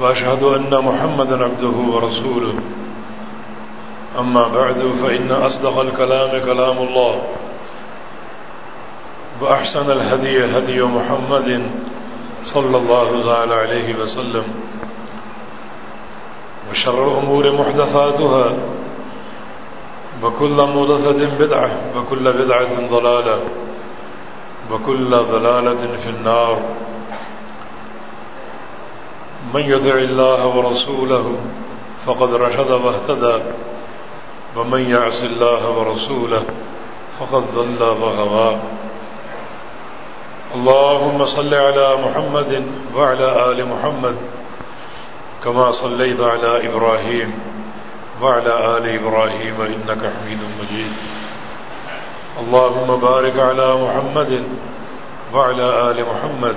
وأشهد أن محمد عبده ورسوله. أما بعد فإن أصدق الكلام كلام الله وأحسن الهدي هدي محمد صلى الله تعالى عليه وسلم وشر الأمور محدثاتها وكل مدثة بدعة وكل بدعة ضلالة وكل ضلالة في النار. من يدع الله ورسوله فقد رشد واهتدى ومن يعص الله ورسوله فقد ضل وغوى اللهم صل على محمد وعلى آل محمد كما صليت على إبراهيم وعلى آل إبراهيم إنك حميد مجيد. اللهم بارك على محمد وعلى آل محمد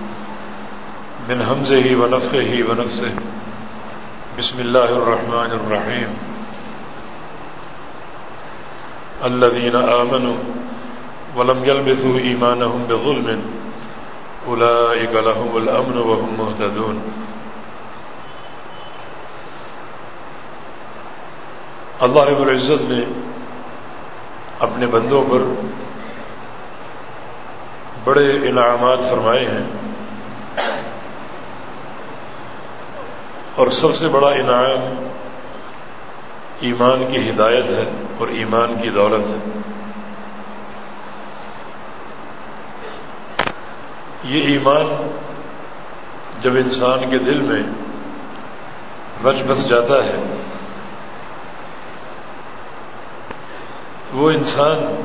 من همزه ونفخه ونفسه. بسم الله الرحمن الرحيم. الذين آمنوا ولم يلبثوا إيمانهم بظلم، أولئك لهم الأمن وهم مهتدون. اللہ رب العزت نے اپنے بندوں پر بڑے انعامات فرمائے ہیں۔ اور سب سے بڑا انعام ایمان کی ہدایت ہے اور ایمان کی دولت ہے۔ یہ ایمان جب انسان کے دل میں رچ بس جاتا ہے، تو وہ انسان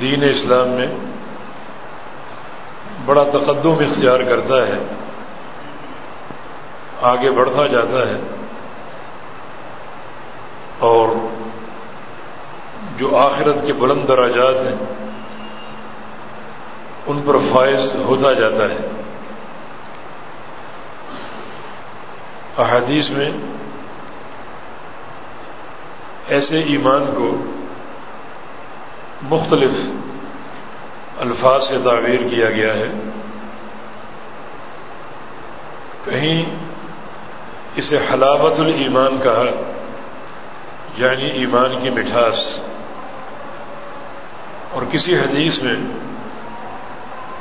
دین اسلام میں بڑا تقدم اختیار کرتا ہے۔ آگے بڑھتا جاتا ہے اور جو آخرت کے بلند دراجات ہیں، ان پر فائز ہوتا جاتا ہے۔ احادیث میں ایسے ایمان کو مختلف الفاظ سے تعبیر کیا گیا ہے۔ کہیں اسے حلاوت الایمان کہا یعنی ایمان کی مٹھاس۔ اور کسی حدیث میں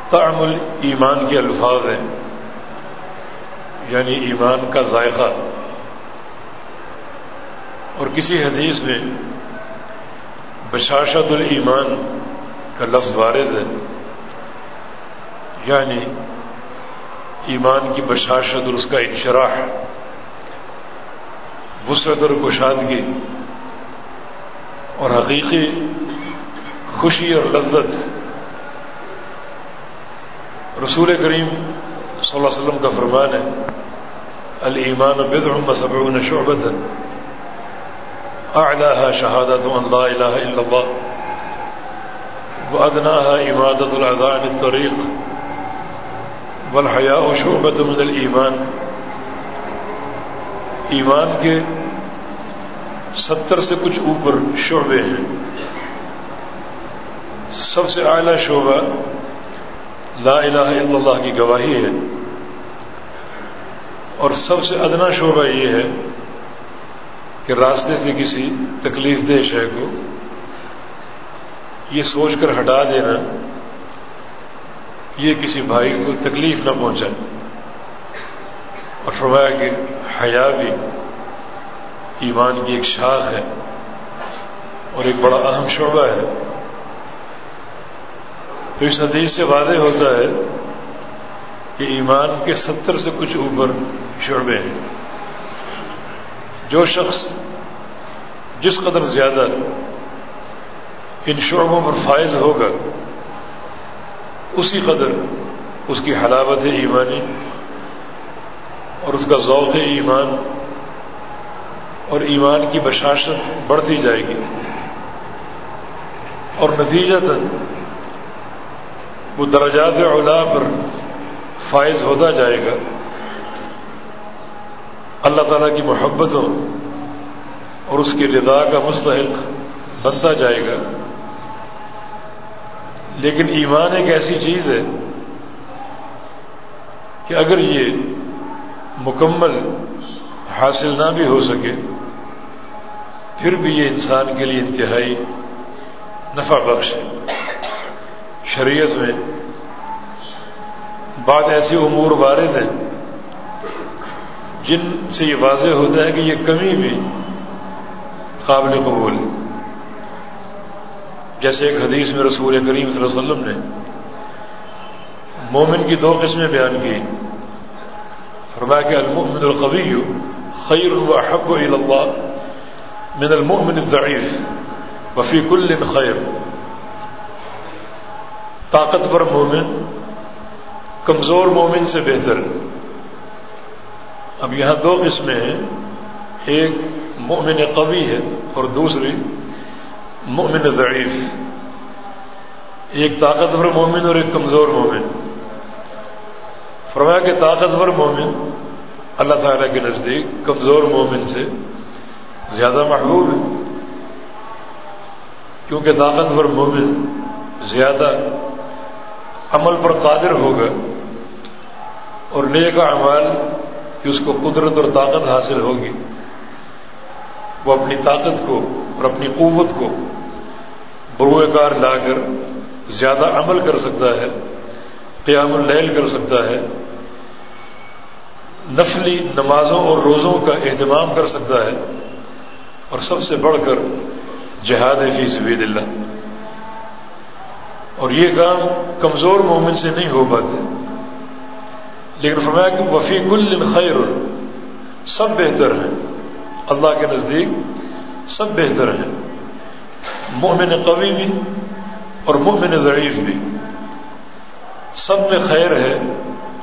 تعمل ایمان کے الفاظ ہیں یعنی ایمان کا ذائقہ۔ اور کسی حدیث میں بشاشت الایمان کا لفظ وارد ہے یعنی ایمان کی بشاشت اور اس کا انشراح۔ وسعت اور کشادگی اور حقیقی خوشی اور لذت رسول کریم صلی اللہ علیہ وسلم کا فرمان ہے المان بدر صبر شعبت اعلاها شہادت ان لا الہ الا اللہ وادناها امادت الاذان الطریق والحیاء شعبت من الایمان۔ ایمان کے ستر سے کچھ اوپر شعبے ہیں۔ سب سے اعلی شعبہ لا الہ الا اللہ کی گواہی ہے۔ اور سب سے ادنا شعبہ یہ ہے کہ راستے سے کسی تکلیف دہ شے کو یہ سوچ کر ہٹا دینا، یہ کسی بھائی کو تکلیف نہ پہنچائے۔ اور فرمایا کہ حیا بھی ایمان کی ایک شاخ ہے اور ایک بڑا اہم شعبہ ہے۔ تو اس حدیث سے واضح ہوتا ہے کہ ایمان کے ستر سے کچھ اوپر شعبے ہیں۔ جو شخص جس قدر زیادہ ان شعبوں پر فائز ہوگا، اسی قدر اس کی حلاوت ایمانی۔ اور اس کا ذوق ایمان اور ایمان کی بشاشت بڑھتی جائے گی اور نتیجہ وہ درجات اولا پر فائز ہوتا جائے گا۔ اللہ تعالیٰ کی محبتوں اور اس کی رضا کا مستحق بنتا جائے گا۔ لیکن ایمان ایک ایسی چیز ہے کہ اگر یہ مکمل حاصل نہ بھی ہو سکے، پھر بھی یہ انسان کے لیے انتہائی نفع بخش ہے۔ شریعت میں بعد ایسی امور وارد ہیں جن سے یہ واضح ہوتا ہے کہ یہ کمی بھی قابل قبول ہے۔ جیسے ایک حدیث میں رسول کریم صلی اللہ علیہ وسلم نے مومن کی دو قسمیں بیان کی۔ فما كان المؤمن القوي خير وأحب إلى الله من المؤمن الضعيف وفي كل خير. طاقة بر مؤمن کمزور مومن سے بہتر اب یہاں دو قسمیں ہیں۔ ایک مؤمن قوی ہے اور دوسری مؤمن ضعیف۔ ایک طاقتور مومن اور ایک کمزور مومن فرمایا کہ طاقتور مومن اللہ تعالیٰ کے نزدیک کمزور مومن سے زیادہ محبوب ہے۔ کیونکہ طاقتور مومن زیادہ عمل پر قادر ہوگا اور نیک اعمال کہ اس کو قدرت اور طاقت حاصل ہوگی۔ وہ اپنی طاقت کو اور اپنی قوت کو بروئے کار لا کر زیادہ عمل کر سکتا ہے، قیام اللیل کر سکتا ہے نفلی نمازوں اور روزوں کا اہتمام کر سکتا ہے اور سب سے بڑھ کر جہاد فی سبید اللہ۔ اور یہ کام کمزور مومن سے نہیں ہو پاتے۔ لیکن فرمایا کہ وفی کل خیر، سب بہتر ہیں۔ اللہ کے نزدیک سب بہتر ہیں۔ مومن قوی بھی اور مومن ضعیف بھی۔ سب میں خیر ہے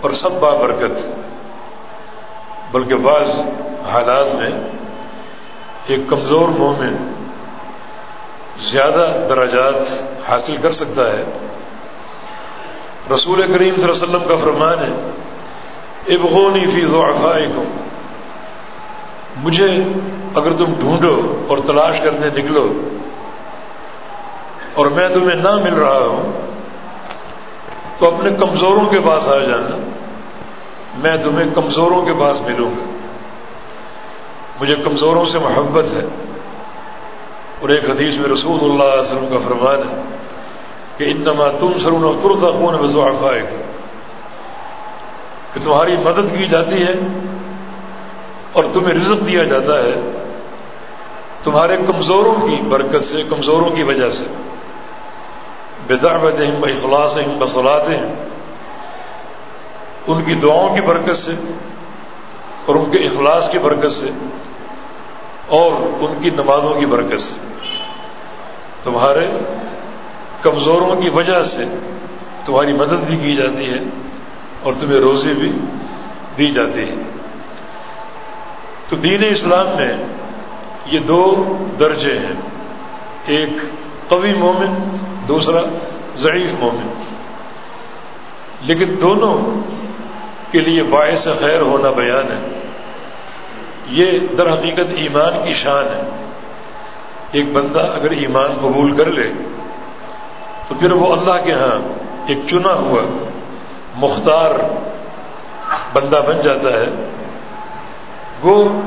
اور سب بابرکت بلکہ بعض حالات میں ایک کمزور مومن زیادہ دراجات حاصل کر سکتا ہے۔ رسول کریم صلی اللہ علیہ وسلم کا فرمان ہے، ابغونی فی ضعفائکم، مجھے اگر تم ڈھونڈو اور تلاش کرنے نکلو اور میں تمہیں نہ مل رہا ہوں، تو اپنے کمزوروں کے پاس آ جانا۔ میں تمہیں کمزوروں کے پاس ملوں گا۔ مجھے کمزوروں سے محبت ہے۔ اور ایک حدیث میں رسول اللہ علیہ وسلم کا فرمان ہے کہ انما تم سرون اور ترتا خون بزوافائے کہ تمہاری مدد کی جاتی ہے اور تمہیں رزق دیا جاتا ہے تمہارے کمزوروں کی برکت سے، کمزوروں کی وجہ سے۔ بدعوت ہم اخلاص ہم بسلات ان کی دعاؤں کی برکت سے اور ان کے اخلاص کی برکت سے اور ان کی نمازوں کی برکت سے۔ تمہارے کمزوروں کی وجہ سے تمہاری مدد بھی کی جاتی ہے اور تمہیں روزی بھی دی جاتی ہے تو دین اسلام میں یہ دو درجے ہیں۔ ایک قوی مومن، دوسرا ضعیف مومن۔ لیکن دونوں کے لیے باعث خیر ہونا بیان ہے۔ یہ در حقیقت ایمان کی شان ہے۔ ایک بندہ اگر ایمان قبول کر لے، تو پھر وہ اللہ کے ہاں ایک چنا ہوا مختار بندہ بن جاتا ہے۔ وہ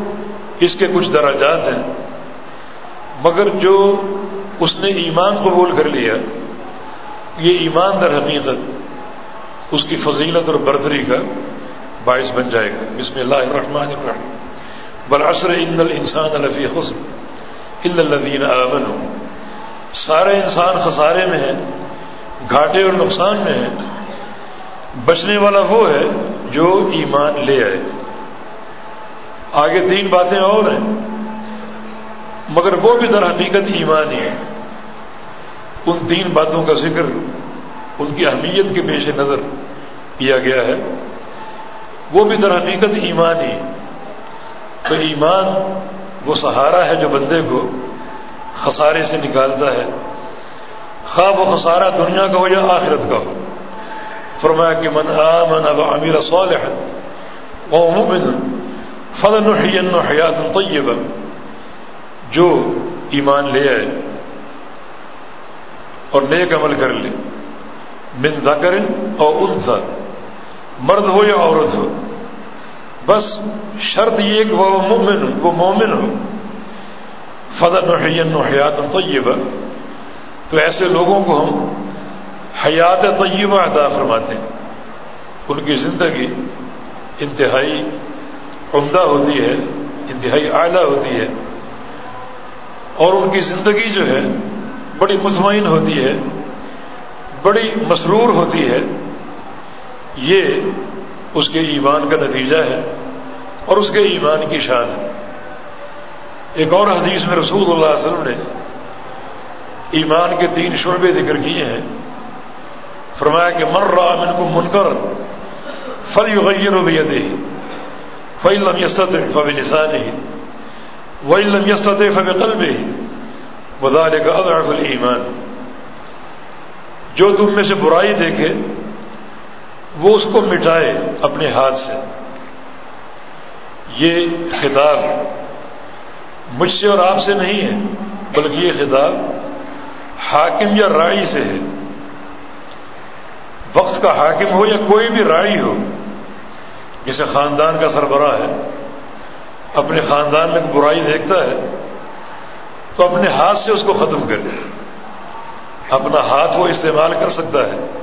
اس کے کچھ دراجات ہیں، مگر جو اس نے ایمان قبول کر لیا، یہ ایمان در حقیقت اس کی فضیلت اور برتری کا باعث بن جائے گا۔ بسم اللہ الرحمن الرحیم۔ بالعصر ان الانسان لفی خسر الذین آمنوا۔ سارے انسان خسارے میں ہیں، گھاٹے اور نقصان میں ہیں۔ بچنے والا وہ ہے جو ایمان لے آئے۔ آگے تین باتیں اور ہیں، مگر وہ بھی در حقیقت ایمان ہی ہے ان تین باتوں کا ذکر، ان کی اہمیت کے پیش نظر کیا گیا ہے۔ وہ بھی در حقیقت ایمان ہی تو ایمان وہ سہارا ہے جو بندے کو خسارے سے نکالتا ہے۔ خواب و خسارہ دنیا کا ہو یا آخرت کا ہو۔ فرمایا کہ من آمن و امیر صالح وہ ممن فضن حیات طیب جو ایمان لے آئے اور نیک عمل کر لے، من ذکر اور انسا مرد ہو یا عورت ہو۔ بس شرط یہ کہ وہ مومن وہ مومن ہو۔ فضن و حیات طیبہ تو ایسے لوگوں کو ہم حیات طیبہ ادا فرماتے ہیں۔ ان کی زندگی انتہائی عمدہ ہوتی ہے، انتہائی اعلیٰ ہوتی ہے۔ اور ان کی زندگی جو ہے، بڑی مطمئن ہوتی ہے، بڑی مسرور ہوتی ہے۔ یہ اس کے ایمان کا نتیجہ ہے اور اس کے ایمان کی شان ہے۔ ایک اور حدیث میں رسول اللہ علیہ وسلم نے ایمان کے تین شعبے ذکر کیے ہیں۔ فرمایا کہ مر رہا من کو منکر فل یغیر و دے فعلم یستت فب نسان ہی وہ علم یستت فب قلب ہی بدال کا اضعف ایمان جو تم میں سے برائی دیکھے وہ اس کو مٹائے اپنے ہاتھ سے۔ یہ خطاب مجھ سے اور آپ سے نہیں ہے، بلکہ یہ خطاب حاکم یا رائی سے ہے۔ وقت کا حاکم ہو یا کوئی بھی رائی ہو، جسے خاندان کا سربراہ ہے، اپنے خاندان میں برائی دیکھتا ہے، تو اپنے ہاتھ سے اس کو ختم کر، اپنا ہاتھ وہ استعمال کر سکتا ہے۔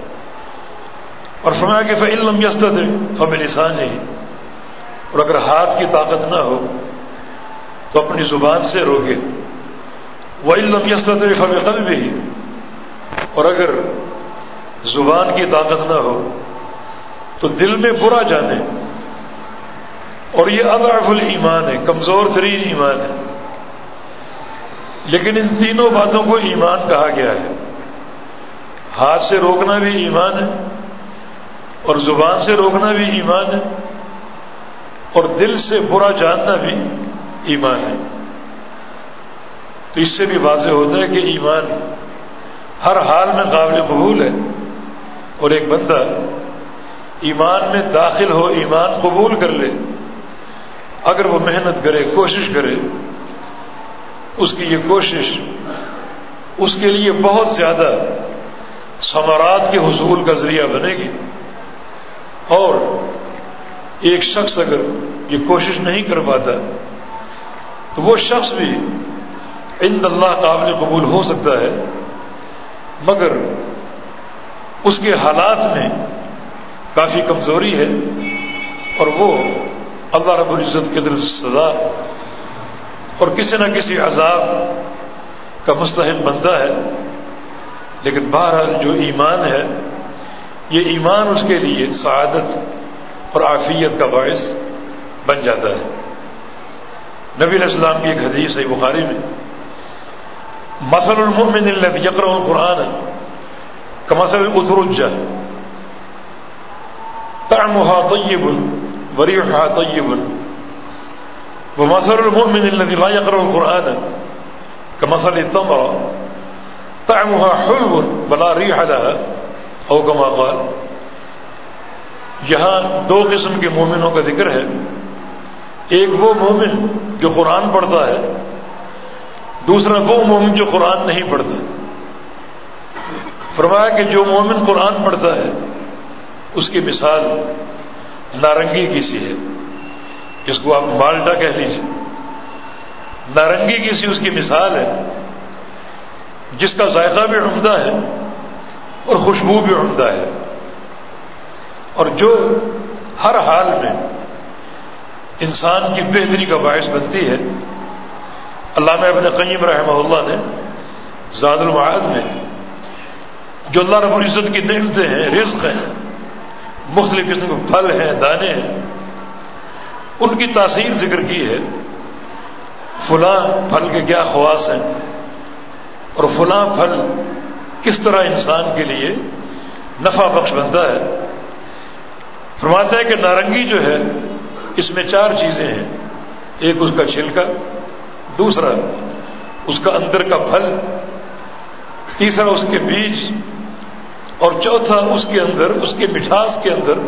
اور فرمایا کہ فعل لم یستد فم لسان ہی اور اگر ہاتھ کی طاقت نہ ہو تو اپنی زبان سے روکے۔ وہ علم یستد فم قلب ہی اور اگر زبان کی طاقت نہ ہو تو دل میں برا جانے۔ اور یہ اضعف الایمان ہے، کمزور ترین ایمان ہے۔ لیکن ان تینوں باتوں کو ایمان کہا گیا ہے۔ ہاتھ سے روکنا بھی ایمان ہے اور زبان سے روکنا بھی ایمان ہے اور دل سے برا جاننا بھی ایمان ہے۔ تو اس سے بھی واضح ہوتا ہے کہ ایمان ہر حال میں قابل قبول ہے اور ایک بندہ ایمان میں داخل ہو ایمان قبول کر لے، اگر وہ محنت کرے، کوشش کرے، اس کی یہ کوشش اس کے لیے بہت زیادہ ثمرات کے حصول کا ذریعہ بنے گی۔ اور ایک شخص اگر یہ کوشش نہیں کر پاتا، تو وہ شخص بھی عند اللہ قابل قبول ہو سکتا ہے، مگر اس کے حالات میں کافی کمزوری ہے اور وہ اللہ رب العزت کے طرف سزا اور کسی نہ کسی عذاب کا مستحق بنتا ہے۔ لیکن بہرحال جو ایمان ہے یہ ایمان اس کے لیے سعادت اور عافیت کا باعث بن جاتا ہے۔ نبی علیہ السلام کی ایک حدیث ہے بخاری میں۔ مثل المؤمن الذي يقرأ القرآن كمثل الأثرجة طعمها طيب وريحها طيب۔ ومثل المؤمن الذي لا يقرأ القرآن كمثل التمرة طعمها حلو ولا ريح لها۔ أو كما قال، یہاں دو قسم کے مومنوں کا ذکر ہے۔ ایک وہ مومن جو قرآن پڑھتا ہے، دوسرا وہ مومن جو قرآن نہیں پڑھتا۔ فرمایا کہ جو مومن قرآن پڑھتا ہے، اس کی مثال نارنگی کی سی ہے۔ جس کو آپ مالٹا کہہ لیجیے نارنگی کی سی اس کی مثال ہے۔ جس کا ذائقہ بھی عمدہ ہے اور خوشبو بھی عمدہ ہے۔ اور جو ہر حال میں انسان کی بہتری کا باعث بنتی ہے اللہ میں اپنے قیم رحمہ اللہ نے زاد المعاد میں، جو اللہ رب العزت کی نعمتیں ہیں، رزق ہیں، مختلف قسم کے پھل ہیں، دانے ہیں، ان کی تاثیر ذکر کی ہے، فلاں پھل کے کیا خواص ہیں، اور فلاں پھل کس طرح انسان کے لیے نفع بخش بنتا ہے، فرماتا ہے کہ نارنگی جو ہے، اس میں چار چیزیں ہیں۔ ایک اس کا چھلکا، دوسرا اس کا اندر کا پھل، تیسرا اس کے بیج، اور چوتھا اس کے اندر، اس کے مٹھاس کے اندر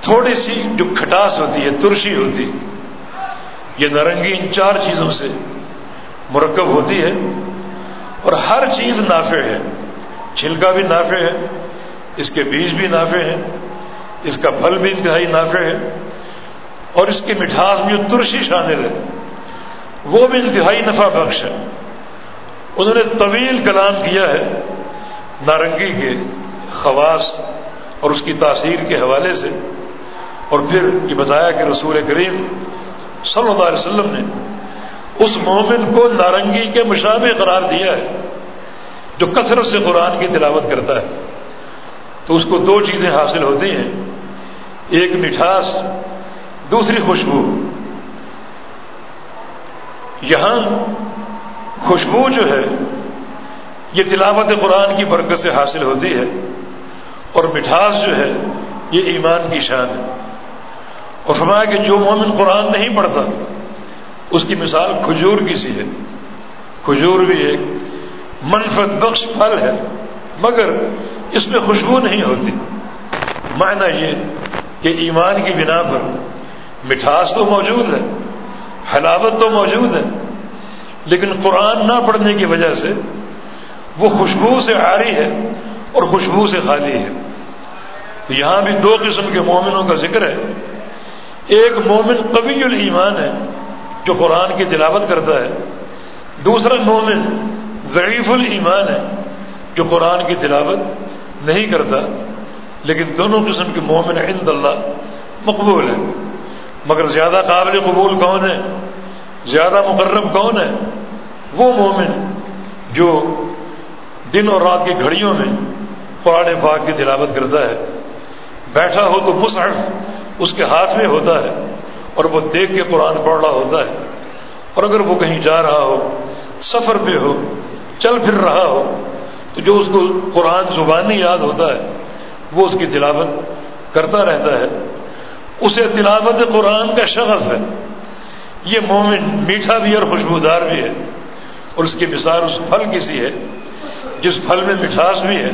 تھوڑی سی جو کھٹاس ہوتی ہے، ترشی ہوتی، یہ نارنگی ان چار چیزوں سے مرکب ہوتی ہے۔ اور ہر چیز نافع ہے۔ چھلکا بھی نافع ہے، اس کے بیج بھی نافع ہے اس کا پھل بھی انتہائی نافع ہے، اور اس کی مٹھاس میں جو ترشی شامل ہے۔ وہ بھی انتہائی نفع بخش ہے۔ انہوں نے طویل کلام کیا ہے نارنگی کے خواص اور اس کی تاثیر کے حوالے سے۔ اور پھر یہ بتایا کہ رسول کریم صلی اللہ علیہ وسلم نے اس مومن کو نارنگی کے مشابہ قرار دیا ہے، جو کثرت سے قرآن کی تلاوت کرتا ہے۔ تو اس کو دو چیزیں حاصل ہوتی ہیں۔ ایک مٹھاس، دوسری خوشبو۔ یہاں خوشبو جو ہے، یہ تلاوت قرآن کی برکت سے حاصل ہوتی ہے۔ اور مٹھاس جو ہے، یہ ایمان کی شان ہے۔ اور فرمایا کہ جو مومن قرآن نہیں پڑھتا اس کی مثال کھجور کی سی ہے۔ کھجور بھی ایک منفت بخش پھل ہے، مگر اس میں خوشبو نہیں ہوتی۔ معنی یہ کہ ایمان کی بنا پر مٹھاس تو موجود ہے، حلاوت تو موجود ہے، لیکن قرآن نہ پڑھنے کی وجہ سے وہ خوشبو سے آری ہے اور خوشبو سے خالی ہے۔ تو یہاں بھی دو قسم کے مومنوں کا ذکر ہے۔ ایک مومن قوی الایمان ہے جو قرآن کی تلاوت کرتا ہے، دوسرا مومن ضعیف الایمان ہے، جو قرآن کی تلاوت نہیں کرتا، لیکن دونوں قسم کے مومن عند اللہ مقبول ہے مگر زیادہ قابل قبول کون ہے؟ زیادہ مقرب کون ہے؟ وہ مومن جو دن اور رات کی گھڑیوں میں قرآن پاک کی تلاوت کرتا ہے۔ بیٹھا ہو تو مصحف اس کے ہاتھ میں ہوتا ہے۔ اور وہ دیکھ کے قرآن پڑھ رہا ہوتا ہے۔ اور اگر وہ کہیں جا رہا ہو، سفر پہ ہو، چل پھر رہا ہو، تو جو اس کو قرآن زبانی یاد ہوتا ہے، وہ اس کی تلاوت کرتا رہتا ہے۔ اسے تلاوت قرآن کا شغف ہے۔ یہ مومن میٹھا بھی اور خوشبودار بھی ہے۔ اور اس کی مثال اس پھل کی سی ہے، جس پھل میں مٹھاس بھی ہے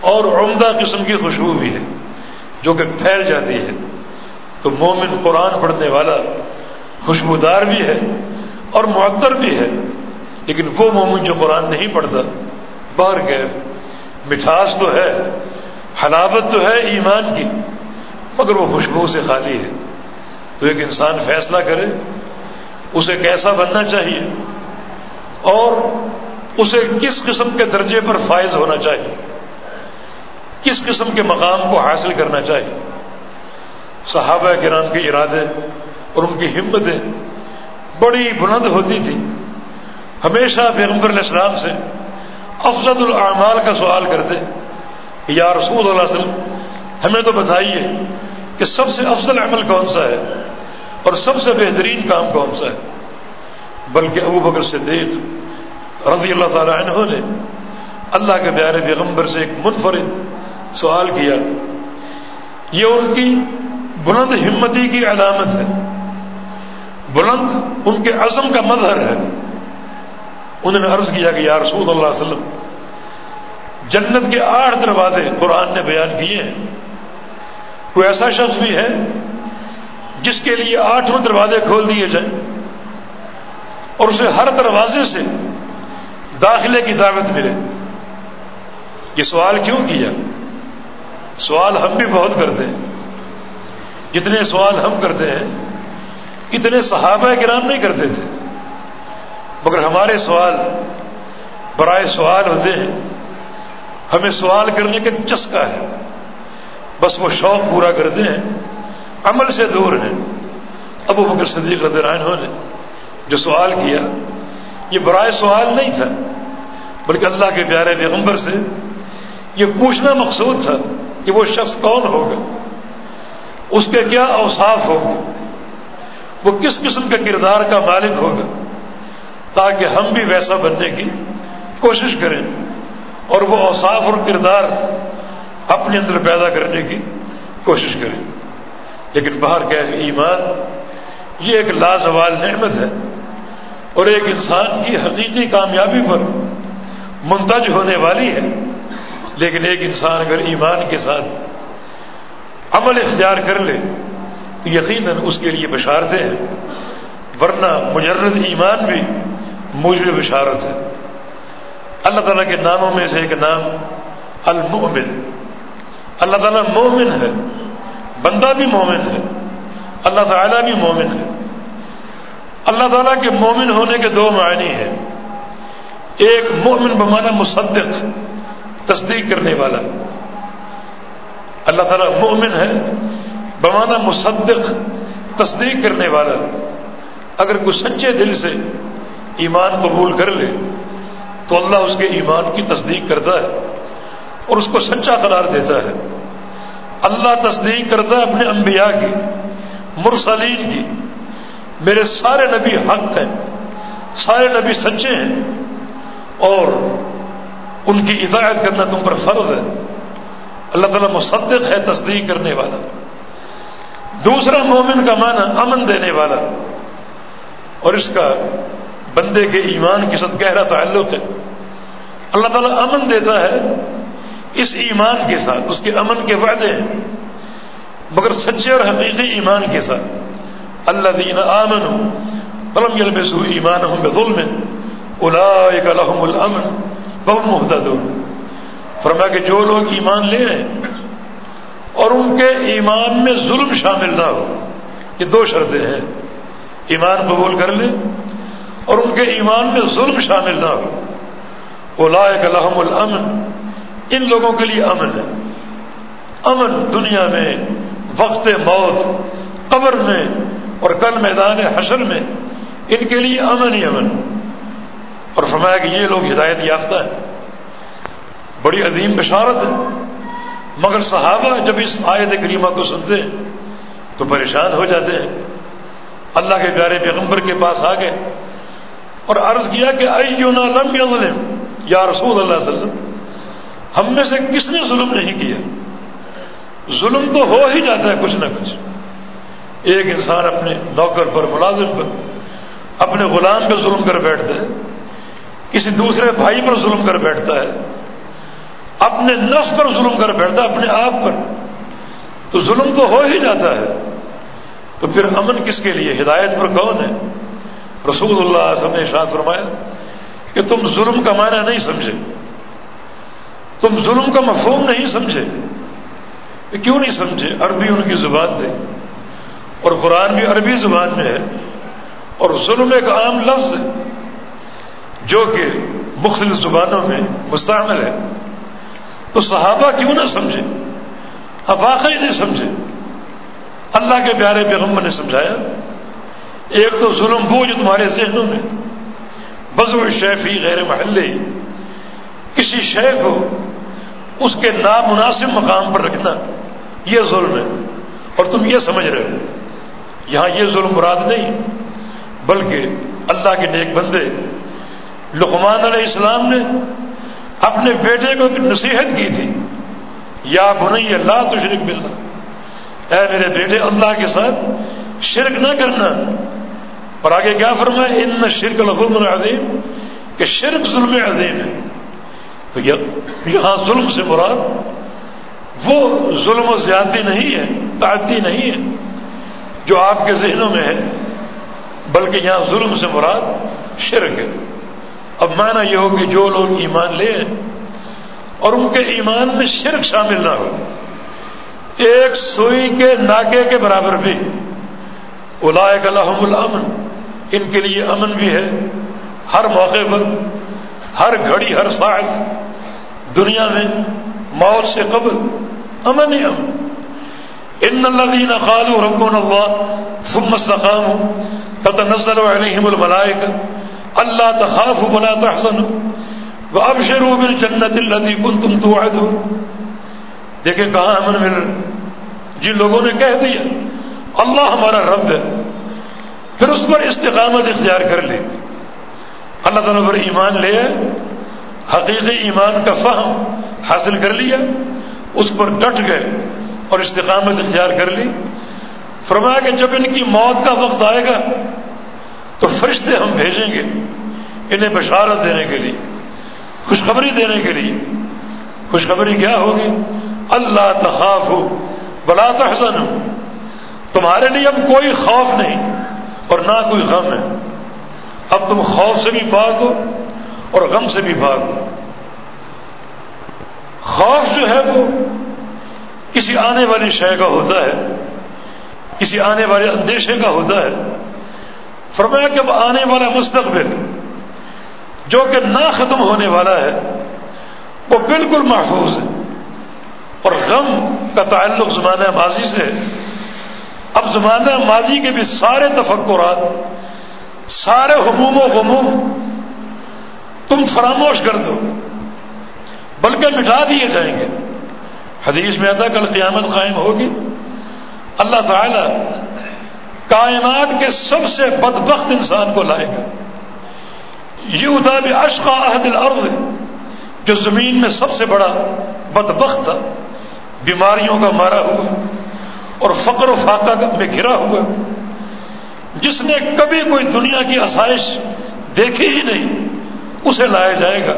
اور عمدہ قسم کی خوشبو بھی ہے، جو کہ پھیل جاتی ہے۔ تو مومن قرآن پڑھنے والا خوشبودار بھی ہے اور معطر بھی ہے، لیکن وہ مومن جو قرآن نہیں پڑھتا، باہر گئے مٹھاس تو ہے، حلاوت تو ہے ایمان کی، مگر وہ خوشبو سے خالی ہے۔ تو ایک انسان فیصلہ کرے، اسے کیسا بننا چاہیے؟ اور اسے کس قسم کے درجے پر فائز ہونا چاہیے؟ کس قسم کے مقام کو حاصل کرنا چاہیے؟ صحابہ کرام کے ارادے اور ان کی ہمتیں بڑی بلند ہوتی تھی ہمیشہ پیغمبر علیہ السلام سے افضل الاعمال کا سوال کرتے کہ یا رسول اللہ علیہ وسلم، ہمیں تو بتائیے کہ سب سے افضل عمل کون سا ہے اور سب سے بہترین کام کون سا ہے؟ بلکہ ابو بکر صدیق رضی اللہ تعالی عنہ نے اللہ کے پیارے پیغمبر سے ایک منفرد سوال کیا۔ یہ ان کی بلند ہمتی کی علامت ہے۔ بلند ان کے عزم کا مظہر ہے۔ انہوں نے عرض کیا کہ یا رسول اللہ علیہ وسلم، جنت کے آٹھ دروازے قرآن نے بیان کیے ہیں۔ کوئی ایسا شخص بھی ہے جس کے لیے آٹھوں دروازے کھول دیے جائیں اور اسے ہر دروازے سے داخلے کی دعوت ملے۔ یہ سوال کیوں کیا؟ سوال ہم بھی بہت کرتے ہیں۔ جتنے سوال ہم کرتے ہیں اتنے صحابہ کرام نہیں کرتے تھے۔ مگر ہمارے سوال برائے سوال ہوتے ہیں۔ ہمیں سوال کرنے کا چسکا ہے۔ بس وہ شوق پورا کرتے ہیں۔ عمل سے دور ہیں۔ ابو بکر صدیق رضی اللہ عنہ نے جو سوال کیا، یہ برائے سوال نہیں تھا، بلکہ اللہ کے پیارے پیغمبر سے یہ پوچھنا مقصود تھا کہ وہ شخص کون ہوگا۔ اس کے کیا اوصاف ہوگا وہ کس قسم کے کردار کا مالک ہوگا؟ تاکہ ہم بھی ویسا بننے کی کوشش کریں اور وہ اوصاف اور کردار اپنے اندر پیدا کرنے کی کوشش کریں۔ لیکن باہر کیف ایمان، یہ ایک لازوال نعمت ہے اور ایک انسان کی حقیقی کامیابی پر منتج ہونے والی ہے۔ لیکن ایک انسان اگر ایمان کے ساتھ عمل اختیار کر لے، تو یقیناً اس کے لیے بشارتیں ہیں۔ ورنہ مجرد ایمان بھی مجھے بشارت ہے۔ اللہ تعالیٰ کے ناموں میں سے ایک نام المؤمن۔ اللہ تعالیٰ مومن ہے، بندہ بھی مومن ہے، اللہ تعالیٰ بھی مومن ہے۔ اللہ تعالیٰ کے مومن ہونے کے دو معنی ہیں۔ ایک مومن بمانا مصدق، تصدیق کرنے والا۔ اللہ تعالیٰ مومن ہے بمانا مصدق، تصدیق کرنے والا۔ اگر کوئی سچے دل سے ایمان قبول کر لے، تو اللہ اس کے ایمان کی تصدیق کرتا ہے اور اس کو سچا قرار دیتا ہے۔ اللہ تصدیق کرتا ہے اپنے انبیاء کی، مرسلین کی۔ میرے سارے نبی حق ہیں، سارے نبی سچے ہیں اور ان کی اطاعت کرنا تم پر فرض ہے۔ اللہ تعالیٰ مصدق ہے تصدیق کرنے والا۔ دوسرا مومن کا معنی امن دینے والا۔ اور اس کا بندے کے ایمان کے ساتھ گہرا تعلق ہے۔ اللہ تعالیٰ امن دیتا ہے اس ایمان کے ساتھ، اس کے امن کے وعدے ہیں۔ مگر سچے اور حقیقی ایمان کے ساتھ۔ اللہ دین آمن قلم یلبسو ایمان ہوں ظلم الا لحم الامن بہت محتد فرما کہ جو لوگ ایمان لے آئے اور ان کے ایمان میں ظلم شامل نہ ہو، یہ دو شرطیں ہیں۔ ایمان قبول کر لیں اور ان کے ایمان میں ظلم شامل نہ ہو۔ اولا لحم الامن، ان لوگوں کے لیے امن ہے۔ امن دنیا میں، وقت موت، قبر میں اور کل میدان حشر میں، ان کے لیے امن ہی امن۔ اور فرمایا کہ یہ لوگ ہدایت یافتہ ہیں۔ بڑی عظیم بشارت ہے۔ مگر صحابہ جب اس آیت کریمہ کو سنتے ہیں تو پریشان ہو جاتے ہیں۔ اللہ کے پیارے پیغمبر کے پاس آ گئے اور عرض کیا کہ ایونا لم یظلم، یا رسول اللہ علیہ وسلم، ہم میں سے کس نے ظلم نہیں کیا؟ ظلم تو ہو ہی جاتا ہے کچھ نہ کچھ۔ ایک انسان اپنے نوکر پر، ملازم پر، اپنے غلام پہ ظلم کر بیٹھتا ہے، کسی دوسرے بھائی پر ظلم کر بیٹھتا ہے۔ اپنے نفس پر ظلم کر بیٹھتا اپنے آپ پر۔ تو ظلم تو ہو ہی جاتا ہے۔ تو پھر امن کس کے لیے؟ ہدایت پر کون ہے؟ رسول اللہ نے شاد فرمایا کہ تم ظلم کا معنی نہیں سمجھے۔ تم ظلم کا مفہوم نہیں سمجھے۔ کیوں نہیں سمجھے؟ عربی ان کی زبان تھی۔ اور قرآن بھی عربی زبان میں ہے۔ اور ظلم ایک عام لفظ ہے جو کہ مختلف زبانوں میں مستعمل ہے۔ تو صحابہ کیوں نہ سمجھے؟ اب واقعی نہیں سمجھے۔ اللہ کے پیارے پیغمبر نے سمجھایا، ایک تو ظلم وہ جو تمہارے ذہنوں میں بزم شیفی غیر محلے، کسی شے کو اس کے نامناسب مقام پر رکھنا، یہ ظلم ہے۔ اور تم یہ سمجھ رہے ہو، یہاں یہ ظلم مراد نہیں، بلکہ اللہ کے نیک بندے لقمان علیہ السلام نے اپنے بیٹے کو ایک نصیحت کی تھی، یا بنائی اللہ تو شرک بلّہ اے میرے بیٹے، اللہ کے ساتھ شرک نہ کرنا۔ اور آگے کیا فرمایا؟ ان شرک الظلم العظیم کہ شرک ظلم عظیم ہے۔ تو یہاں ظلم سے مراد، وہ ظلم و زیادتی نہیں ہے، تعدی نہیں ہے، جو آپ کے ذہنوں میں ہے، بلکہ یہاں ظلم سے مراد شرک ہے۔ اب مانا یہ ہو کہ جو لوگ ایمان لے اور ان کے ایمان میں شرک شامل نہ ہو، ایک سوئی کے ناکے کے برابر بھی۔ اولائک الحم الامن، ان کے لیے امن بھی ہے۔ ہر موقع پر، ہر گھڑی، ہر ساعت، دنیا میں موت سے قبل امن ہی امن۔ ان الذين قالوا ربنا الله ثم استقاموا تتنزل عليهم الملائكه الا تخافوا ولا تحزنوا وابشروا بالجنه التي كنتم توعدون۔ دیکھیں کہاں امن مل رہا جن لوگوں نے کہہ دیا، اللہ ہمارا رب ہے۔ پھر اس پر استقامت اختیار کر لی اللہ تعالیٰ پر ایمان لے حقیقی ایمان کا فہم حاصل کر لیا، اس پر ڈٹ گئے اور استقامت اختیار کر لی۔ فرمایا کہ جب ان کی موت کا وقت آئے گا تو فرشتے ہم بھیجیں گے انہیں بشارت دینے کے لیے، خوشخبری دینے کے لیے۔ خوشخبری کیا ہوگی؟ اللہ تخاف ہو بلا تحسن ہو تمہارے لیے اب کوئی خوف نہیں اور نہ کوئی غم ہے۔ اب تم خوف سے بھی پاک ہو اور غم سے بھی پاک ہو۔ خوف جو ہے وہ کسی آنے والی شے کا ہوتا ہے، کسی آنے والے اندیشے کا ہوتا ہے۔ فرمایا کہ آنے والا مستقبل جو کہ نہ ختم ہونے والا ہے، وہ بالکل محفوظ ہے۔ اور غم کا تعلق زمانہ ماضی سے اب زمانہ ماضی کے بھی سارے تفکرات، سارے حموم و غموم تم فراموش کر دو، بلکہ مٹا دیے جائیں گے۔ حدیث میں آتا کل قیامت قائم ہوگی۔ اللہ تعالی کائنات کے سب سے بدبخت انسان کو لائے گا۔ یہ اتاب اشقا عہد الارض جو زمین میں سب سے بڑا بدبخت تھا، بیماریوں کا مارا ہوا اور فقر و فاقہ میں گھرا ہوا جس نے کبھی کوئی دنیا کی آسائش دیکھی ہی نہیں، اسے لایا جائے گا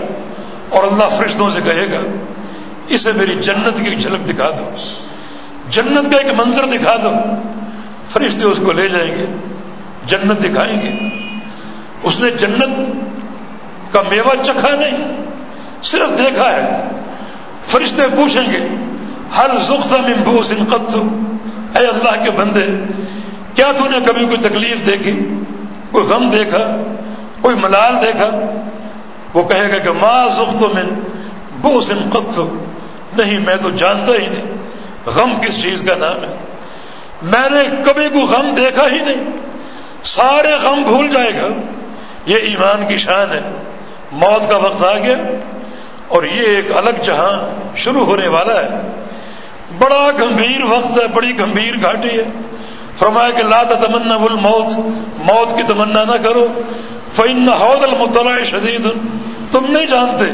اور اللہ فرشتوں سے کہے گا، اسے میری جنت کی جھلک دکھا دو۔ جنت کا ایک منظر دکھا دو۔ فرشتے اس کو لے جائیں گے، جنت دکھائیں گے۔ اس نے جنت کا میوہ چکھا نہیں، صرف دیکھا ہے۔ فرشتے پوچھیں گے ہر زخ ممبوس ان قط؟ اے اللہ کے بندے، کیا تو نے کبھی کوئی تکلیف دیکھی؟ کوئی غم دیکھا؟ کوئی ملال دیکھا؟ وہ کہے گا کہ ماں زخ تو من بوس ان قط؟ نہیں، میں تو جانتا ہی نہیں۔ غم کس چیز کا نام ہے؟ میں نے کبھی کوئی غم دیکھا ہی نہیں۔ سارے غم بھول جائے گا۔ یہ ایمان کی شان ہے۔ موت کا وقت آ گیا۔ اور یہ ایک الگ جہاں شروع ہونے والا ہے۔ بڑا گمبھیر وقت ہے، بڑی گمبھیر گھاٹی ہے۔ فرمایا کہ لا تمنا بول موت موت کی تمنا نہ کرو۔ فن حوض المطلع شدید تم نہیں جانتے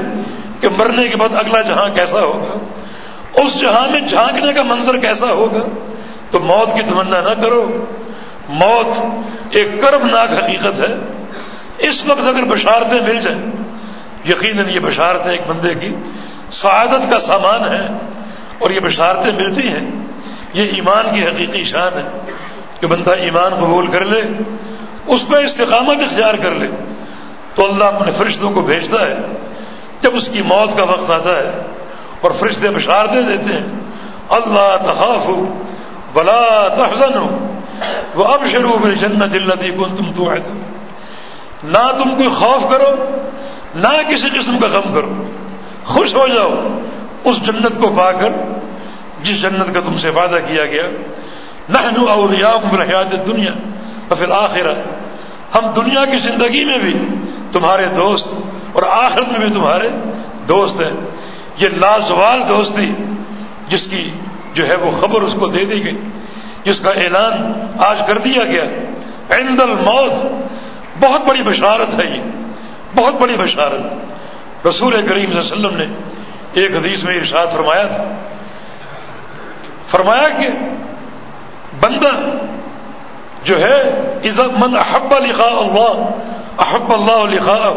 کہ مرنے کے بعد اگلا جہاں کیسا ہوگا۔ اس جہاں میں جھانکنے کا منظر کیسا ہوگا۔ تو موت کی تمنا نہ کرو۔ موت ایک کرب ناک حقیقت ہے۔ اس وقت اگر بشارتیں مل جائیں، یقیناً یہ بشارتیں ایک بندے کی سعادت کا سامان ہے اور یہ بشارتیں ملتی ہیں۔ یہ ایمان کی حقیقی شان ہے کہ بندہ ایمان قبول کر لے، اس پہ استقامت اختیار کر لے۔ تو اللہ اپنے فرشتوں کو بھیجتا ہے، جب اس کی موت کا وقت آتا ہے اور فرشتے بشارتیں دیتے ہیں۔ اللہ تخاف بلا تحزن ہو وہ اب شروع میں جنت التی کو تم تو نہ تم کوئی خوف کرو، نہ کسی قسم کا غم کرو، خوش ہو جاؤ، اس جنت کو پا کر، جس جنت کا تم سے وعدہ کیا گیا نہ اولیاءکم حیات دنیا تو پھر آخر ہم دنیا کی زندگی میں بھی تمہارے دوست اور آخرت میں بھی تمہارے دوست ہیں۔ یہ لازوال دوستی جس کی جو ہے وہ خبر اس کو دے دی گئی، جس کا اعلان آج کر دیا گیا۔ عند الموت، بہت بڑی بشارت ہے یہ، بہت بڑی بشارت۔ رسول کریم صلی اللہ علیہ وسلم نے ایک حدیث میں ارشاد فرمایا تھا۔ فرمایا کہ بندہ جو ہے عزت من احب لکھا اللہ، احب اللہ لکھا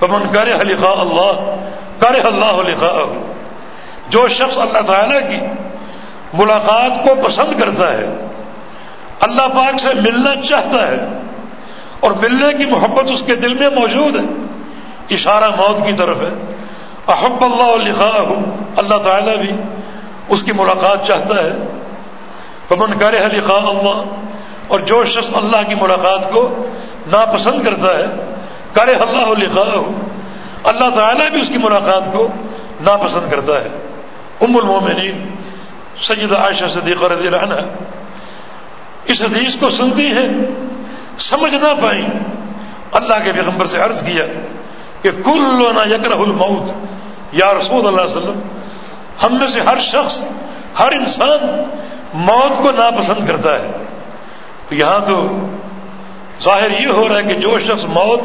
من کرے لکھا اللہ کرے اللہ لکھا جو شخص اللہ تعالی کی ملاقات کو پسند کرتا ہے۔ اللہ پاک سے ملنا چاہتا ہے۔ اور ملنے کی محبت اس کے دل میں موجود ہے۔ اشارہ موت کی طرف ہے۔ احب اللہ لکھا اللہ تعالیٰ بھی اس کی ملاقات چاہتا ہے۔ پمن کرے لکھا اللہ۔ اور جو شخص اللہ کی ملاقات کو ناپسند کرتا ہے کرے اللہ لکھا اللہ تعالیٰ بھی اس کی ملاقات کو ناپسند کرتا ہے۔ ام المومنین سید عائشہ صدیق رضی اللہ عنہ اس حدیث کو سنتی ہیں، سمجھ نہ پائیں اللہ کے پیغمبر سے عرض کیا کہ کل یکرہ الموت۔ یا رسول اللہ علیہ وسلم، ہم میں سے ہر شخص، ہر انسان موت کو ناپسند کرتا ہے۔ تو یہاں تو ظاہر یہ ہو رہا ہے کہ جو شخص موت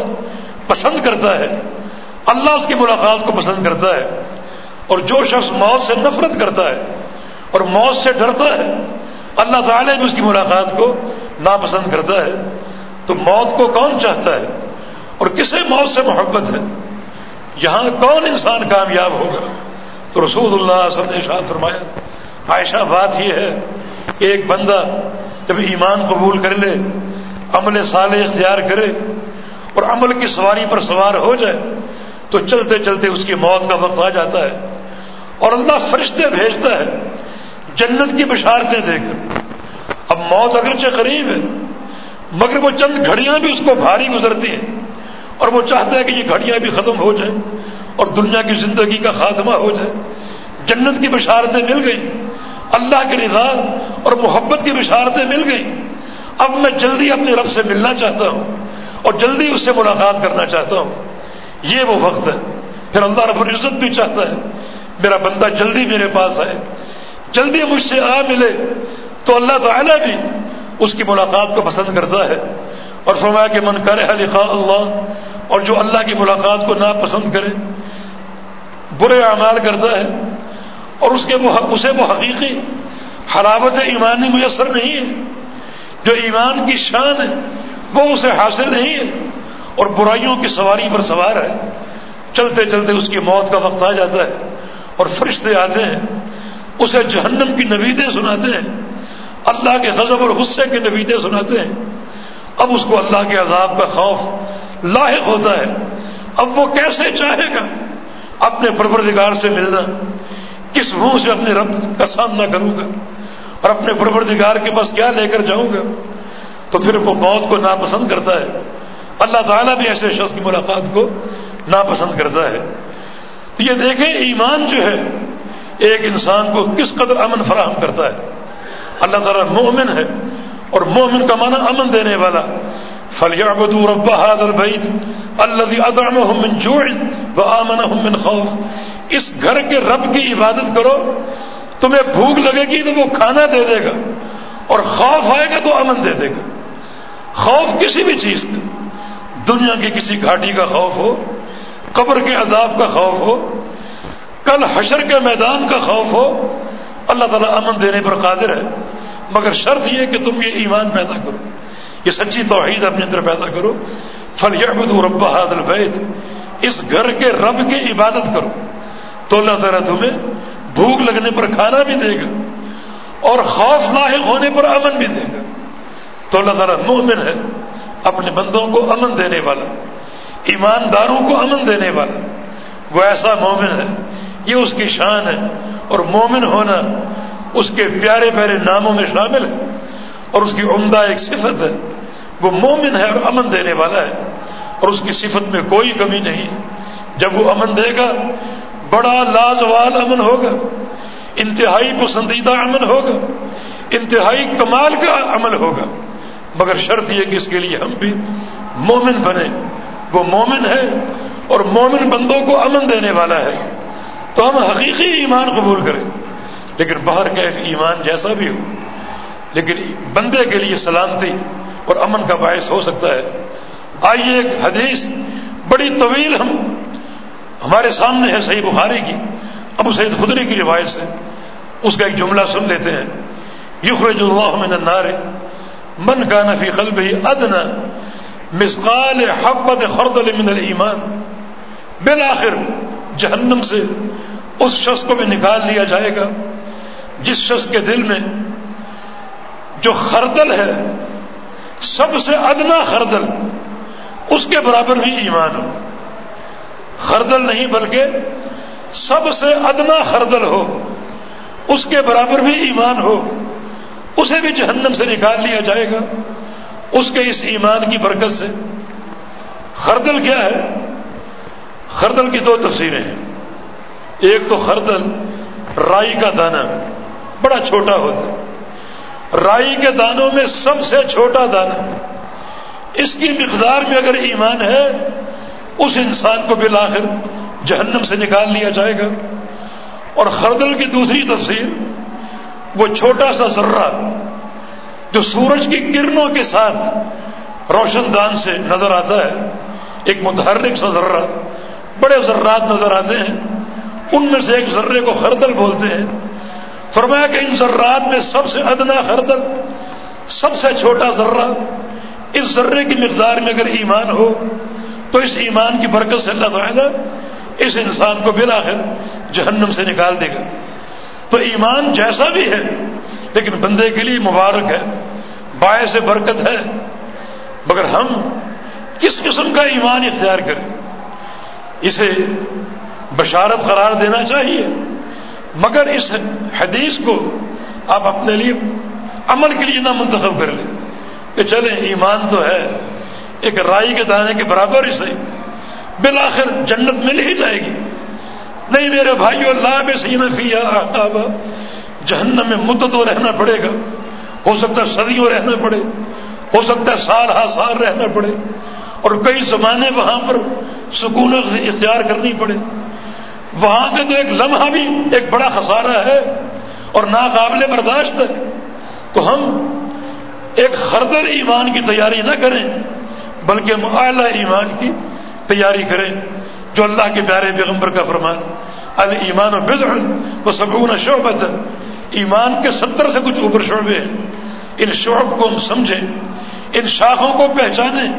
پسند کرتا ہے، اللہ اس کی ملاقات کو پسند کرتا ہے اور جو شخص موت سے نفرت کرتا ہے اور موت سے ڈرتا ہے۔ اللہ تعالیٰ بھی اس کی ملاقات کو ناپسند کرتا ہے۔ تو موت کو کون چاہتا ہے؟ اور کسے موت سے محبت ہے؟ یہاں کون انسان کامیاب ہوگا؟ تو رسول اللہ صلی اللہ شاد فرمایا، عائشہ، بات یہ ہے کہ ایک بندہ جب ایمان قبول کر لے، عمل صالح اختیار کرے اور عمل کی سواری پر سوار ہو جائے، تو چلتے چلتے اس کی موت کا وقت آ جاتا ہے۔ اور اللہ فرشتے بھیجتا ہے جنت کی بشارتیں دے کر۔ اب موت اگرچہ قریب ہے، مگر وہ چند گھڑیاں بھی اس کو بھاری گزرتی ہیں۔ اور وہ چاہتا ہے کہ یہ گھڑیاں بھی ختم ہو جائیں اور دنیا کی زندگی کا خاتمہ ہو جائے۔ جنت کی بشارتیں مل گئی اللہ کی رضا اور محبت کی بشارتیں مل گئی اب میں جلدی اپنے رب سے ملنا چاہتا ہوں اور جلدی اس سے ملاقات کرنا چاہتا ہوں۔ یہ وہ وقت ہے۔ پھر اللہ رب العزت بھی چاہتا ہے، میرا بندہ جلدی میرے پاس آئے۔ جلدی مجھ سے آ ملے تو اللہ تعالیٰ بھی اس کی ملاقات کو پسند کرتا ہے اور فرمایا کہ من کرے لکھا اللہ اور جو اللہ کی ملاقات کو ناپسند کرے، برے اعمال کرتا ہے اور اس کے وہ اسے وہ حقیقی حلاوت ایمانی میسر نہیں ہے، جو ایمان کی شان ہے وہ اسے حاصل نہیں ہے اور برائیوں کی سواری پر سوار ہے۔ چلتے چلتے اس کی موت کا وقت آ جاتا ہے اور فرشتے آتے ہیں اسے جہنم کی نویدیں سناتے ہیں۔ اللہ کے غضب اور غصے کے نویدیں سناتے ہیں۔ اب اس کو اللہ کے عذاب کا خوف لاحق ہوتا ہے۔ اب وہ کیسے چاہے گا؟ اپنے پروردگار سے ملنا۔ کس منہ سے اپنے رب کا سامنا کروں گا؟ اور اپنے پروردگار کے پاس کیا لے کر جاؤں گا؟ تو پھر وہ موت کو ناپسند کرتا ہے۔ اللہ تعالیٰ بھی ایسے شخص کی ملاقات کو ناپسند کرتا ہے۔ تو یہ دیکھیں، ایمان جو ہے ایک انسان کو کس قدر امن فراہم کرتا ہے؟ اللہ تعالیٰ مومن ہے اور مومن کا معنی امن دینے والا. فلیا بدور رب البعید اللہ من جوع و من خوف. اس گھر کے رب کی عبادت کرو، تمہیں بھوک لگے گی تو وہ کھانا دے دے گا اور خوف آئے گا تو امن دے دے گا۔ خوف کسی بھی چیز کا، دنیا کی کسی گھاٹی کا خوف ہو، قبر کے عذاب کا خوف ہو کل حشر کے میدان کا خوف ہو، اللہ تعالیٰ امن دینے پر قادر ہے۔ مگر شرط یہ کہ تم یہ ایمان پیدا کرو۔ یہ سچی توحید اپنے اندر پیدا کرو۔ فل یعبدو رب حاد البیت اس گھر کے رب کی عبادت کرو۔ تو اللہ تعالیٰ تمہیں بھوک لگنے پر کھانا بھی دے گا اور خوف لاحق ہونے پر امن بھی دے گا۔ تو اللہ تعالیٰ مومن ہے، اپنے بندوں کو امن دینے والا، ایمانداروں کو امن دینے والا۔ وہ ایسا مومن ہے یہ اس کی شان ہے اور مومن ہونا اس کے پیارے پیارے ناموں میں شامل ہے اور اس کی عمدہ ایک صفت ہے، وہ مومن ہے اور امن دینے والا ہے، اور اس کی صفت میں کوئی کمی نہیں ہے۔ جب وہ امن دے گا، بڑا لازوال امن ہوگا، انتہائی پسندیدہ امن ہوگا، انتہائی کمال کا عمل ہوگا۔ مگر شرط یہ کہ اس کے لیے ہم بھی مومن بنے۔ وہ مومن ہے اور مومن بندوں کو امن دینے والا ہے۔ تو ہم حقیقی ایمان قبول کریں۔ لیکن باہر کیف ایمان جیسا بھی ہو۔ لیکن بندے کے لیے سلامتی اور امن کا باعث ہو سکتا ہے۔ آئیے ایک حدیث، بڑی طویل ہم، ہمارے سامنے ہے صحیح بخاری کی۔ ابو سعید خدری کی روایت سے اس کا ایک جملہ سن لیتے ہیں۔ یخرج اللہ من النار، من کا نفی قلب ادنا مسقال حبت خردل من الایمان۔ بالآخر جہنم سے اس شخص کو بھی نکال لیا جائے گا جس شخص کے دل میں جو خردل ہے، سب سے ادنا خردل، اس کے برابر بھی ایمان ہو۔ خردل نہیں بلکہ سب سے ادنا خردل ہو، اس کے برابر بھی ایمان ہو۔ اسے بھی جہنم سے نکال لیا جائے گا۔ اس کے اس ایمان کی برکت سے۔ خردل کیا ہے؟ خردل کی دو تفسیریں ہیں۔ ایک تو خردل، رائی کا دانا، بڑا چھوٹا ہوتا ہے۔ رائی کے دانوں میں سب سے چھوٹا دانہ اس کی مقدار میں اگر ایمان ہے، اس انسان کو بالآخر جہنم سے نکال لیا جائے گا۔ اور خردل کی دوسری تفسیر، وہ چھوٹا سا ذرہ، جو سورج کی کرنوں کے ساتھ روشن دان سے نظر آتا ہے، ایک متحرک سا ذرہ، بڑے ذرات نظر آتے ہیں۔ ان میں سے ایک ذرے کو خردل بولتے ہیں۔ فرمایا کہ ان ذرات میں سب سے ادنا خردل، سب سے چھوٹا ذرہ، اس ذرے کی مقدار میں اگر ایمان ہو، تو اس ایمان کی برکت سے اللہ تعالیٰ اس انسان کو بالآخر جہنم سے نکال دے گا۔ تو ایمان جیسا بھی ہے، لیکن بندے کے لیے مبارک ہے، باعث برکت ہے۔ مگر ہم کس قسم کا ایمان اختیار کریں؟ اسے بشارت قرار دینا چاہیے۔ مگر اس حدیث کو آپ اپنے لیے عمل کے لیے نہ منتخب کر لیں۔ کہ چلیں، ایمان تو ہے۔ ایک رائی کے دانے کے برابر ہی صحیح۔ بالآخر جنت مل ہی جائے گی۔ نہیں میرے بھائیو اللہ میں سی فی آفتاب جہنم میں مدتوں رہنا پڑے گا۔ ہو سکتا ہے صدیوں رہنا پڑے۔ ہو سکتا ہے سال ہا سال رہنا پڑے۔ اور کئی زمانے وہاں پر سکون اختیار کرنی پڑے۔ وہاں کا تو ایک لمحہ بھی ایک بڑا خسارہ ہے اور ناقابل برداشت ہے، تو ہم ایک خردر ایمان کی تیاری نہ کریں، بلکہ ہم اعلی ایمان کی تیاری کریں، جو اللہ کے پیارے پیغمبر کا فرمان المان و بزر وہ سبون شعبت ایمان کے ستر سے کچھ اوپر شعبے ہیں۔ ان شعب کو ہم سمجھیں، ان شاخوں کو پہچانیں،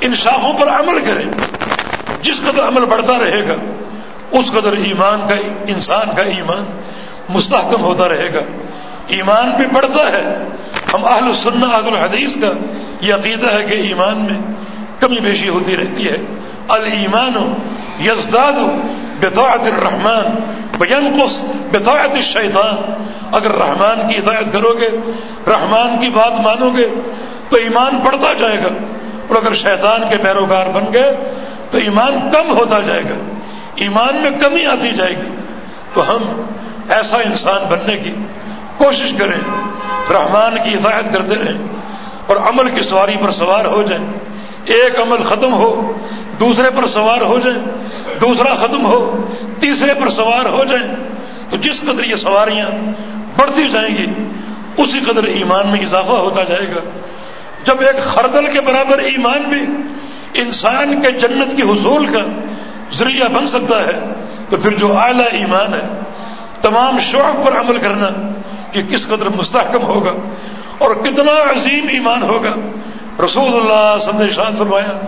ان شاخوں پر عمل کریں، جس قدر عمل بڑھتا رہے گا۔ اس قدر ایمان کا انسان کا ایمان مستحکم ہوتا رہے گا۔ ایمان بھی بڑھتا ہے۔ ہم اہل السنہ، اہل الحدیث کا یہ عقیدہ ہے کہ ایمان میں کمی بیشی ہوتی رہتی ہے۔ المان ہو یزداد بطاعت الرحمان بینقص بطاعت الشیطان۔ اگر رحمان کی ہدایت کرو گے، رحمان کی بات مانو گے، تو ایمان بڑھتا جائے گا۔ اور اگر شیطان کے پیروکار بن گئے، تو ایمان کم ہوتا جائے گا۔ ایمان میں کمی آتی جائے گی۔ تو ہم ایسا انسان بننے کی کوشش کریں، رحمان کی ہدایت کرتے رہیں اور عمل کی سواری پر سوار ہو جائیں۔ ایک عمل ختم ہو، دوسرے پر سوار ہو جائیں۔ دوسرا ختم ہو، تیسرے پر سوار ہو جائیں۔ تو جس قدر یہ سواریاں بڑھتی جائیں گی، اسی قدر ایمان میں اضافہ ہوتا جائے گا۔ جب ایک خردل کے برابر ایمان بھی انسان کے جنت کے حصول کا ذریعہ بن سکتا ہے، تو پھر جو اعلیٰ ایمان ہے، تمام شوق پر عمل کرنا کہ کس قدر مستحکم ہوگا اور کتنا عظیم ایمان ہوگا۔ رسول اللہ صلی اللہ شاد فرمایا،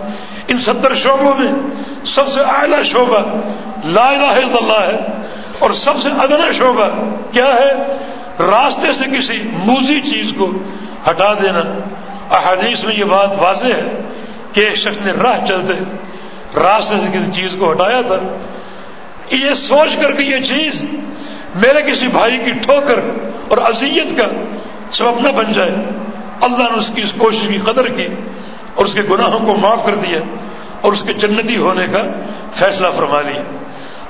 ان ستر شعبوں میں سب سے اعلیٰ شعبہ لا الہ الا اللہ ہے اور سب سے ادنا شعبہ کیا ہے؟ راستے سے کسی موزی چیز کو ہٹا دینا۔ احادیث میں یہ بات واضح ہے کہ ایک شخص نے راہ چلتے راستے سے کسی چیز کو ہٹایا تھا۔ یہ سوچ کر کہ یہ چیز میرے کسی بھائی کی ٹھوکر اور اذیت کا سبب نہ بن جائے۔ اللہ نے اس کی اس کوشش کی قدر کی اور اس کے گناہوں کو معاف کر دیا اور اس کے جنتی ہونے کا فیصلہ فرما لیا۔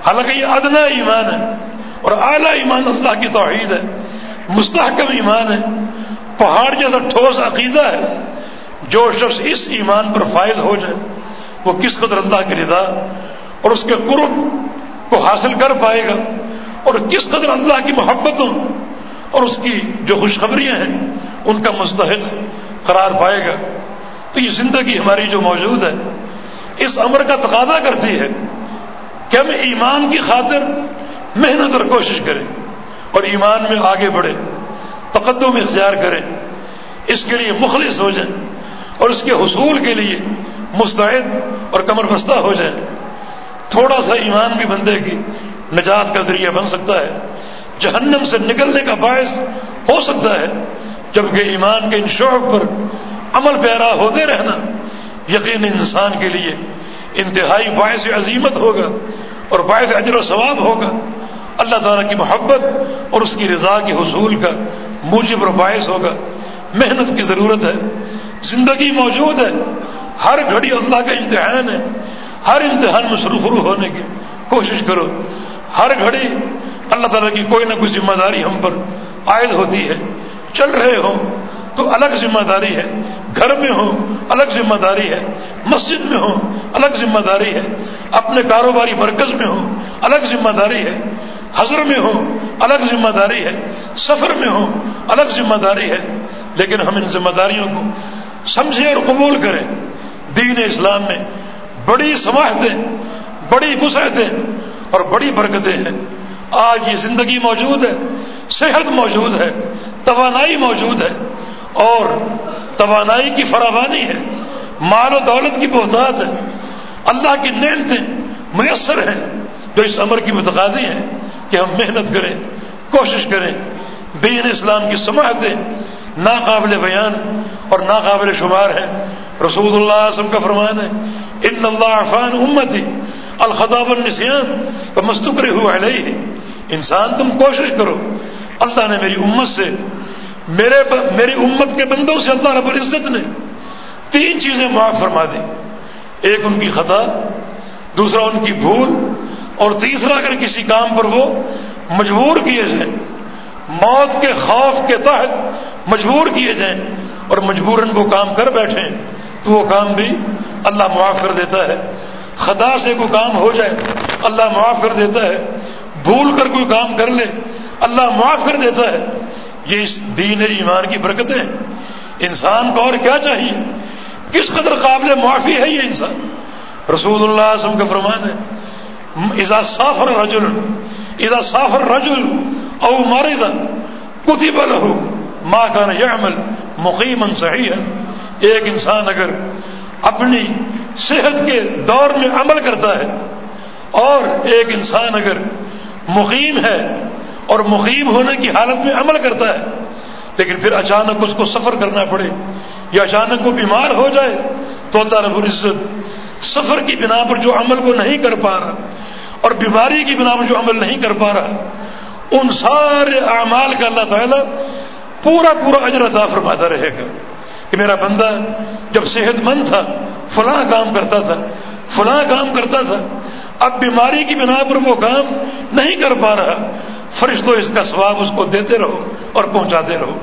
حالانکہ یہ ادنا ایمان ہے اور اعلیٰ ایمان اللہ کی توحید ہے۔ مستحکم ایمان ہے۔ پہاڑ جیسا ٹھوس عقیدہ ہے۔ جو شخص اس ایمان پر فائز ہو جائے۔ وہ کس قدر اللہ کی رضا اور اس کے قرب کو حاصل کر پائے گا اور کس قدر اللہ کی محبتوں اور اس کی جو خوشخبریاں ہیں، ان کا مستحق قرار پائے گا۔ تو یہ زندگی ہماری جو موجود ہے، اس امر کا تقاضا کرتی ہے کہ ہم ایمان کی خاطر محنت اور کوشش کریں اور ایمان میں آگے بڑھیں، تقدم اختیار کریں، اس کے لیے مخلص ہو جائیں اور اس کے حصول کے لیے مستعد اور کمر بستہ ہو جائیں تھوڑا سا ایمان بھی بندے کی نجات کا ذریعہ بن سکتا ہے۔ جہنم سے نکلنے کا باعث ہو سکتا ہے۔ جبکہ ایمان کے ان شوق پر عمل پیرا ہوتے رہنا یقین انسان کے لیے انتہائی باعث عظیمت ہوگا اور باعث اجر و ثواب ہوگا۔ اللہ تعالیٰ کی محبت اور اس کی رضا کے حصول کا موجب اور باعث ہوگا۔ محنت کی ضرورت ہے۔ زندگی موجود ہے۔ ہر گھڑی اللہ کا امتحان ہے۔ ہر امتحان میں سرخرو ہونے کی کوشش کرو۔ ہر گھڑی اللہ تعالیٰ کی کوئی نہ کوئی ذمہ داری ہم پر عائد ہوتی ہے۔ چل رہے ہوں تو الگ ذمہ داری ہے۔ گھر میں ہو الگ ذمہ داری ہے۔ مسجد میں ہو الگ ذمہ داری ہے۔ اپنے کاروباری مرکز میں ہو الگ ذمہ داری ہے۔ حضر میں ہو الگ ذمہ داری ہے۔ سفر میں ہو الگ ذمہ داری ہے۔ لیکن ہم ان ذمہ داریوں کو سمجھیں اور قبول کریں۔ دین اسلام میں بڑی سماحتیں، بڑی وسعتیں اور بڑی برکتیں ہیں۔ آج یہ زندگی موجود ہے، صحت موجود ہے، توانائی موجود ہے اور توانائی کی فراوانی ہے، مال و دولت کی بہتات ہے۔ اللہ کی نعمتیں میسر ہیں جو اس عمر کی متقاضی ہیں کہ ہم محنت کریں، کوشش کریں۔ دین اسلام کی سماعتیں ناقابل بیان اور ناقابل شمار ہیں رسول اللہ وسلم کا فرمان ہے، ان اللہ عفان امت الخطاب النسیان تو مستقر ہوا علیہ۔ انسان، تم کوشش کرو، اللہ نے میری امت سے، میرے میری امت کے بندوں سے اللہ رب العزت نے تین چیزیں معاف فرما دی۔ ایک ان کی خطا، دوسرا ان کی بھول، اور تیسرا اگر کسی کام پر وہ مجبور کیے جائیں موت کے خوف کے تحت مجبور کیے جائیں اور مجبوراً وہ کام کر بیٹھیں تو وہ کام بھی اللہ معاف کر دیتا ہے۔ خطا سے کوئی کام ہو جائے، اللہ معاف کر دیتا ہے۔ بھول کر کوئی کام کر لے، اللہ معاف کر دیتا ہے۔ یہ اس دین ایمان کی برکتیں انسان کو اور کیا چاہیے؟ کس قدر قابل معافی ہے یہ انسان؟ رسول اللہ وسلم کا فرمان ہے، اذا سافر رجل، اذا سافر رجل او مارد کتب له ما كان يعمل مقیما صحیحا ایک انسان اگر اپنی صحت کے دور میں عمل کرتا ہے اور ایک انسان اگر مقیم ہے اور مقیم ہونے کی حالت میں عمل کرتا ہے، لیکن پھر اچانک اس کو سفر کرنا پڑے یا اچانک وہ بیمار ہو جائے، تو اللہ رب العزت سفر کی بنا پر جو عمل وہ نہیں کر پا رہا اور بیماری کی بنا پر جو عمل نہیں کر پا رہا، ان سارے اعمال کا اللہ تعالیٰ پورا پورا اجر عطا فرماتا رہے گا کہ میرا بندہ جب صحت مند تھا، فلاں کام کرتا تھا، فلاں کام کرتا تھا، اب بیماری کی بنا پر وہ کام نہیں کر پا رہا فرشتوں اس کا ثواب اس کو دیتے رہو اور پہنچاتے رہو۔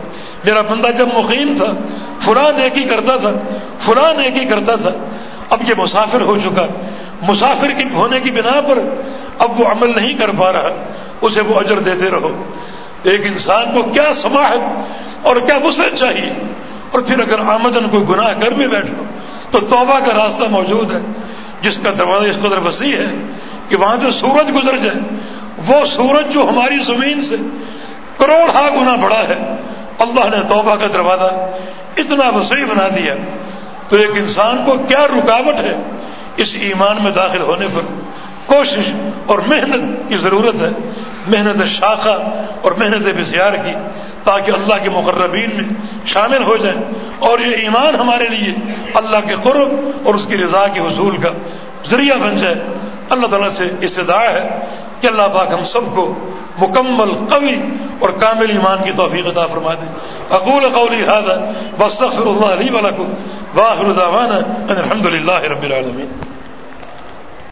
میرا بندہ جب مقیم تھا، فلاں نیکی کرتا تھا، فلاں نیکی کرتا تھا، اب یہ مسافر ہو چکا۔ مسافر کی ہونے کی بنا پر اب وہ عمل نہیں کر پا رہا، اسے وہ اجر دیتے رہو۔ ایک انسان کو کیا سماحت اور کیا وسعت چاہیے؟ اور پھر اگر آمدن کوئی گناہ کر بھی بیٹھو تو توبہ کا راستہ موجود ہے۔ جس کا دروازہ اس قدر وسیع ہے کہ وہاں سے سورج گزر جائے، وہ سورج جو ہماری زمین سے کروڑ ہا گنا بڑا ہے، اللہ نے توبہ کا دروازہ اتنا وسیع بنا دیا۔ تو ایک انسان کو کیا رکاوٹ ہے اس ایمان میں داخل ہونے پر؟ کوشش اور محنت کی ضرورت ہے۔ محنت شاخہ اور محنت بسیار کی تاکہ اللہ کے مقربین میں شامل ہو جائیں اور یہ ایمان ہمارے لیے اللہ کے قرب اور اس کی رضا کے حصول کا ذریعہ بن جائے۔ اللہ تعالیٰ سے استداع ہے کہ اللہ پاک ہم سب کو مکمل قوی اور کامل ایمان کی توفیق عطا فرما دے۔ اقول قولی هذا واستغفر الله لي ولكم واخر دعوانا ان الحمد لله رب العالمين